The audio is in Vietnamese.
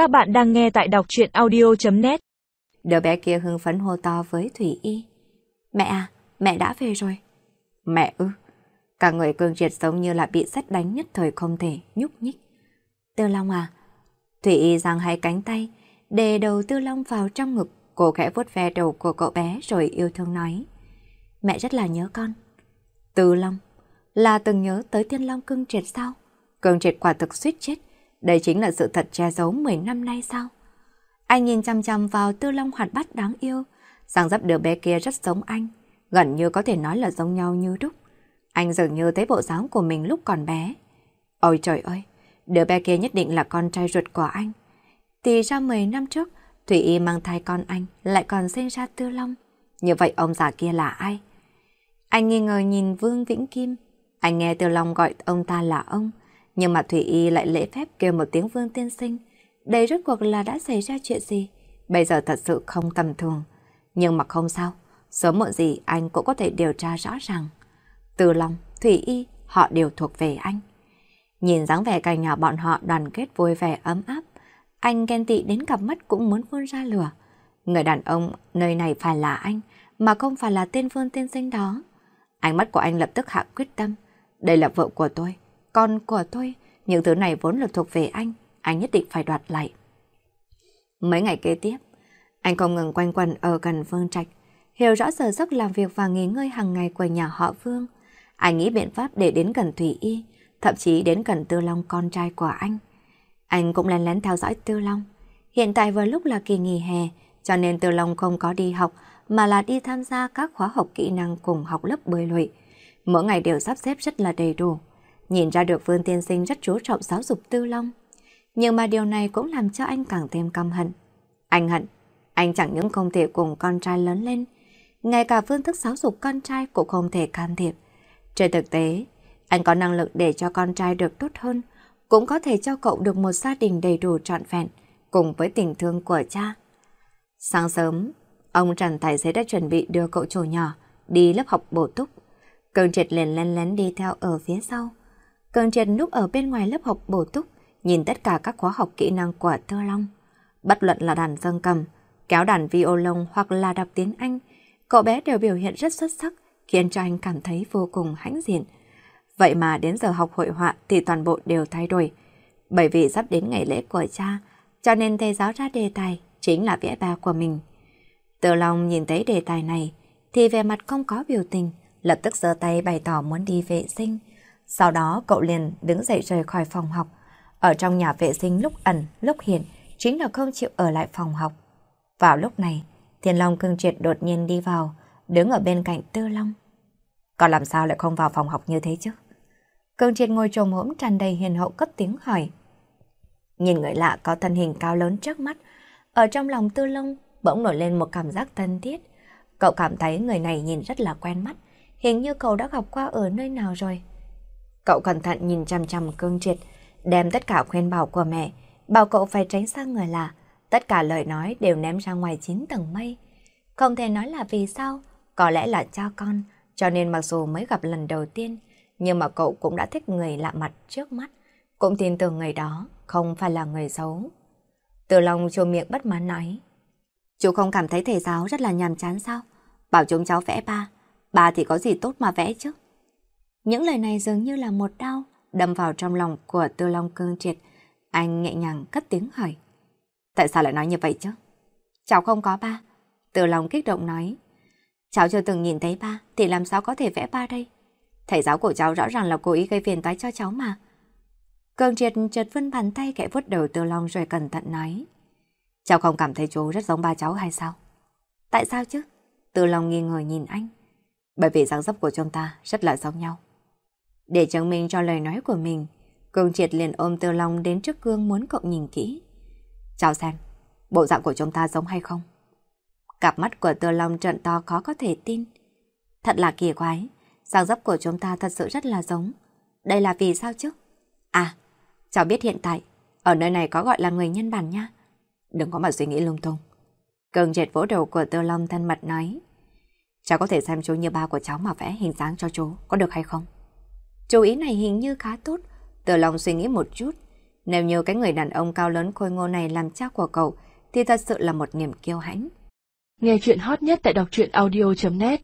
Các bạn đang nghe tại đọc chuyện audio.net Đứa bé kia hưng phấn hô to với Thủy Y. Mẹ à, mẹ đã về rồi. Mẹ ư. Cả người cương triệt giống như là bị xét đánh nhất thời không thể nhúc nhích. Tư Long à. Thủy Y giang hai cánh tay, đề đầu Tư Long vào trong ngực, cô khẽ vuốt ve đầu của cậu bé rồi yêu thương nói. Mẹ rất là nhớ con. Tư Long, là từng nhớ tới Tiên Long cưng triệt sao? Cưng triệt quả thực suýt chết. Đây chính là sự thật che giấu 10 năm nay sao? Anh nhìn chăm chăm vào Tư Long hoạt bát đáng yêu, dáng dấp đứa bé kia rất giống anh, gần như có thể nói là giống nhau như đúc. Anh dường như thấy bộ dáng của mình lúc còn bé. Ôi trời ơi, đứa bé kia nhất định là con trai ruột của anh. Thì ra 10 năm trước, Thủy Y mang thai con anh lại còn sinh ra Tư Long. Như vậy ông già kia là ai? Anh nghi ngờ nhìn Vương Vĩnh Kim. Anh nghe Tư Long gọi ông ta là ông, nhưng mà Thủy Y lại lễ phép kêu một tiếng Vương tiên sinh. Đây rốt cuộc là đã xảy ra chuyện gì? Bây giờ thật sự không tầm thường. Nhưng mà không sao, sớm muộn gì anh cũng có thể điều tra rõ ràng. Từ lòng Thủy Y, họ đều thuộc về anh. Nhìn dáng vẻ cả nhà bọn họ đoàn kết vui vẻ ấm áp, anh ghen tị đến cặp mắt cũng muốn phun ra lửa. Người đàn ông nơi này phải là anh, mà không phải là tên Vương tiên sinh đó. Ánh mắt của anh lập tức hạ quyết tâm. Đây là vợ của tôi, con của tôi, những thứ này vốn là thuộc về anh, anh nhất định phải đoạt lại. Mấy ngày kế tiếp, anh không ngừng quanh quẩn ở gần Vương Trạch, hiểu rõ giờ giấc làm việc và nghỉ ngơi hàng ngày của nhà họ Vương. Anh nghĩ biện pháp để đến gần Thủy Y, thậm chí đến gần Tư Long con trai của anh. Anh cũng lén lén theo dõi Tư Long. Hiện tại vừa lúc là kỳ nghỉ hè, cho nên Tư Long không có đi học mà là đi tham gia các khóa học kỹ năng cùng học lớp bơi lội. Mỗi ngày đều sắp xếp rất là đầy đủ. Nhìn ra được Vương Tiên Sinh rất chú trọng giáo dục Tư Long. Nhưng mà điều này cũng làm cho anh càng thêm căm hận. Anh hận, anh chẳng những không thể cùng con trai lớn lên, ngay cả phương thức giáo dục con trai cũng không thể can thiệp. Trên thực tế, anh có năng lực để cho con trai được tốt hơn, cũng có thể cho cậu được một gia đình đầy đủ trọn vẹn, cùng với tình thương của cha. Sáng sớm, ông Trần Tài Xế đã chuẩn bị đưa cậu chủ nhỏ đi lớp học bổ túc. Cường triệt liền lén lén đi theo ở phía sau. Cường triệt núp ở bên ngoài lớp học bổ túc, nhìn tất cả các khóa học kỹ năng của Tơ Long. Bất luận là đàn dân cầm, kéo đàn violon hoặc là đọc tiếng Anh, cậu bé đều biểu hiện rất xuất sắc, khiến cho anh cảm thấy vô cùng hãnh diện. Vậy mà đến giờ học hội họa thì toàn bộ đều thay đổi. Bởi vì sắp đến ngày lễ của cha, cho nên thầy giáo ra đề tài chính là vẽ ba của mình. Tơ Long nhìn thấy đề tài này, thì về mặt không có biểu tình, lập tức giơ tay bày tỏ muốn đi vệ sinh. Sau đó cậu liền đứng dậy rời khỏi phòng học. Ở trong nhà vệ sinh lúc ẩn, lúc hiện, chính là không chịu ở lại phòng học. Vào lúc này, Thiên Long cưng triệt đột nhiên đi vào, đứng ở bên cạnh Tư Long. Còn làm sao lại không vào phòng học như thế chứ? Cưng triệt ngồi trồm hỗn tràn đầy hiền hậu cất tiếng hỏi. Nhìn người lạ có thân hình cao lớn trước mắt, ở trong lòng Tư Long bỗng nổi lên một cảm giác thân thiết. Cậu cảm thấy người này nhìn rất là quen mắt, hình như cậu đã gặp qua ở nơi nào rồi. Cậu cẩn thận nhìn chăm chăm cương triệt, đem tất cả khuyên bảo của mẹ, bảo cậu phải tránh xa người lạ. Tất cả lời nói đều ném ra ngoài chín tầng mây. Không thể nói là vì sao, có lẽ là cha con, cho nên mặc dù mới gặp lần đầu tiên, nhưng mà cậu cũng đã thích người lạ mặt trước mắt, cũng tin tưởng người đó không phải là người xấu. Từ lòng chua miệng bất mãn nói, chú không cảm thấy thầy giáo rất là nhàm chán sao? Bảo chúng cháu vẽ ba, ba thì có gì tốt mà vẽ chứ? Những lời này dường như là một đau đâm vào trong lòng của Tư Long cương triệt. Anh nhẹ nhàng cất tiếng hỏi. Tại sao lại nói như vậy chứ? Cháu không có ba. Tư Long kích động nói. Cháu chưa từng nhìn thấy ba, thì làm sao có thể vẽ ba đây? Thầy giáo của cháu rõ ràng là cố ý gây phiền toái cho cháu mà. cương triệt chợt vươn bàn tay kẽ vuốt đầu Tư Long rồi cẩn thận nói. Cháu không cảm thấy chú rất giống ba cháu hay sao? Tại sao chứ? Tư Long nghi ngờ nhìn anh. Bởi vì dáng dấp của chúng ta rất là giống nhau. Để chứng minh cho lời nói của mình, cương Triệt liền ôm Tiêu Long đến trước gương muốn cậu nhìn kỹ. Chào xem, bộ dạng của chúng ta giống hay không? Cặp mắt của Tiêu Long trận to khó có thể tin. Thật là kỳ quái, dáng dấp của chúng ta thật sự rất là giống. Đây là vì sao chứ? À, cháu biết hiện tại, ở nơi này có gọi là người nhân bản nha. Đừng có mà suy nghĩ lung tung. Cường Triệt vỗ đầu của Tiêu Long thân mật nói. Cháu có thể xem chú như ba của cháu mà vẽ hình dáng cho chú, có được hay không? Chú ý này hình như khá tốt, từ lòng suy nghĩ một chút. Nếu như cái người đàn ông cao lớn khôi ngô này làm cha của cậu, thì thật sự là một niềm kiêu hãnh. Nghe chuyện hot nhất tại đọc truyện audio.net